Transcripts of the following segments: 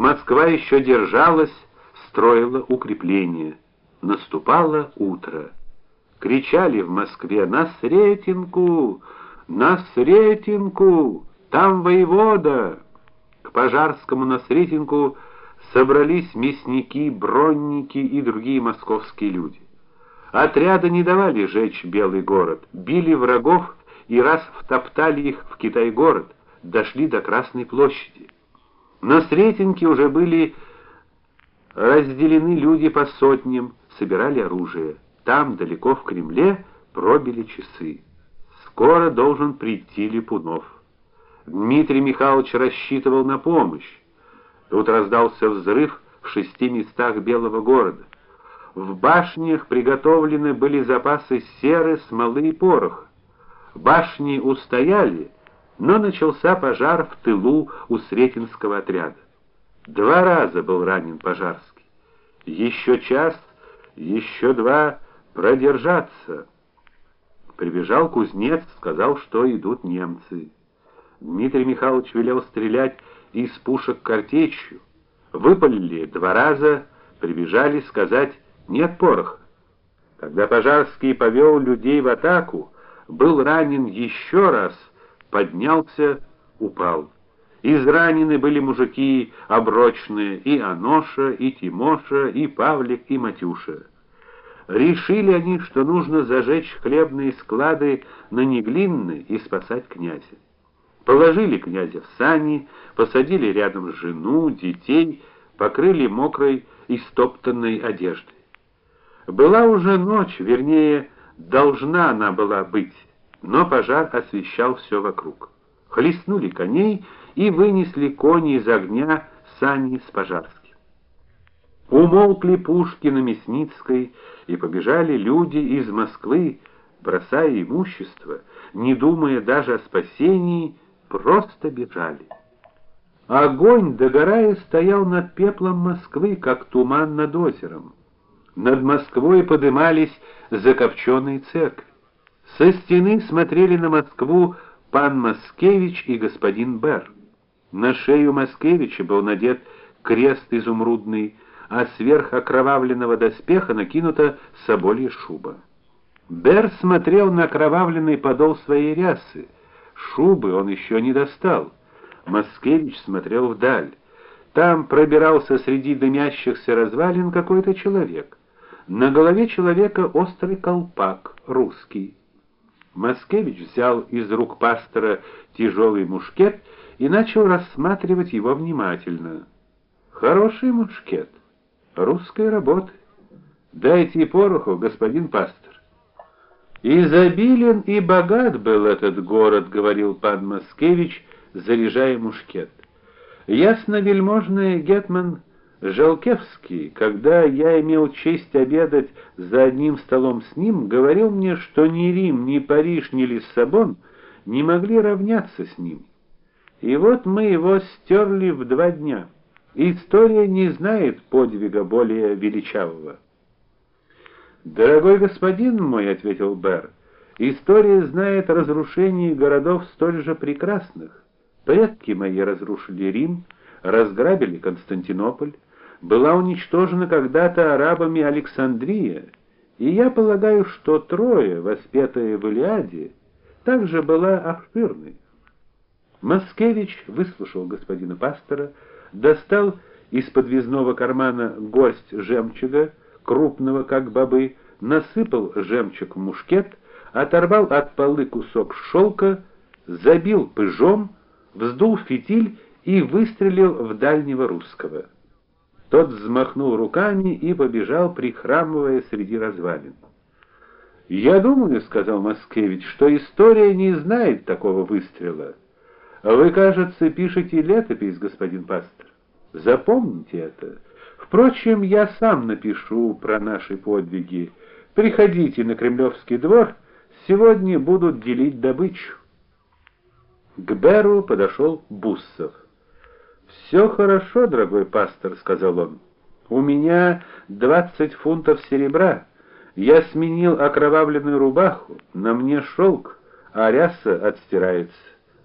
Москва еще держалась, строила укрепления. Наступало утро. Кричали в Москве: "На Сретенку! На Сретенку! Там воевода!" К Пожарскому на Сретенку собрались мясники, бронники и другие московские люди. Отряды не давали жечь белый город, били врагов и раз втоптали их в Китай-город, дошли до Красной площади. На Сретенке уже были разделены люди по сотням, собирали оружие. Там, далеко в Кремле, пробили часы. Скоро должен прийти Липунов. Дмитрий Михайлович рассчитывал на помощь. Тут раздался взрыв в шести местах белого города. В башнях приготовлены были запасы серы, смолы и пороха. Башни устояли, но начался пожар в тылу у Сретенского отряда. Два раза был ранен Пожарский. Еще час, еще два продержаться. Прибежал кузнец, сказал, что идут немцы. Дмитрий Михайлович велел стрелять из пушек картечью. Выпалили два раза, прибежали сказать: "Нет пороха". Когда Пожарский повел людей в атаку, был ранен еще раз, поднялся, упал. Изранены были мужики оброчные, и Аноша, и Тимоша, и Павлик, и Матюша. Решили они, что нужно зажечь хлебные склады на Неглинной и спасать князя. Положили князя в сани, посадили рядом жену, детей, покрыли мокрой и стоптанной одеждой. Была уже ночь, вернее, должна она была быть, но пожар освещал все вокруг. Хлестнули коней и вынесли кони из огня сани с пожарским. Умолкли пушки на Мясницкой, и побежали люди из Москвы, бросая имущество, не думая даже о спасении, просто бежали. Огонь, догорая, стоял над пеплом Москвы, как туман над озером. Над Москвой подымались закопченные церкви. Со стены смотрели на Москву пан Маскевич и господин Бер. На шею Маскевича был надет крест изумрудный, а сверх окровавленного доспеха накинута соболья шуба. Бер смотрел на окровавленный подол своей рясы. Шубы он еще не достал. Маскевич смотрел вдаль. Там пробирался среди дымящихся развалин какой-то человек. На голове человека острый колпак, русский. Маскевич взял из рук пастора тяжелый мушкет и начал рассматривать его внимательно. Хороший мушкет, русской работы. Дайте пороху, господин пастор. Изобилен и богат был этот город, говорил пан Маскевич, заряжая мушкет. Ясно вельможный гетман Жалкевский, когда я имел честь обедать за одним столом с ним, говорил мне, что ни Рим, ни Париж, ни Лиссабон не могли равняться с ним. И вот мы его стерли в два дня. История не знает подвига более величавого. Дорогой господин мой, ответил Бер. История знает разрушение городов столь же прекрасных. Предки мои разрушили Рим, разграбили Константинополь, была уничтожена когда-то арабами Александрия, и я полагаю, что Троя, воспетая в Илиаде, также была обширной. Маскевич выслушал господина пастора, достал из подвязного кармана горсть жемчуга, крупного как бобы, насыпал жемчуг в мушкет, оторвал от полы кусок шелка, забил пыжом, вздул фитиль и выстрелил в дальнего русского. Тот взмахнул руками и побежал, прихрамывая среди развалин. "Я думаю", сказал Маскевич, "что история не знает такого выстрела. Вы, кажется, пишете летопись, господин пастор. Запомните это. Впрочем, я сам напишу про наши подвиги. Приходите на Кремлевский двор, сегодня будут делить добычу". К Беру подошел Буссов. «Все хорошо, дорогой пастор, сказал он. У меня двадцать фунтов серебра. Я сменил окровавленную рубаху, на мне шелк, а ряса отстирается.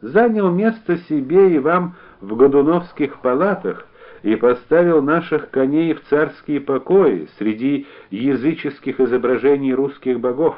Занял место себе и вам в Годуновских палатах. и поставил наших коней в царские покои среди языческих изображений русских богов.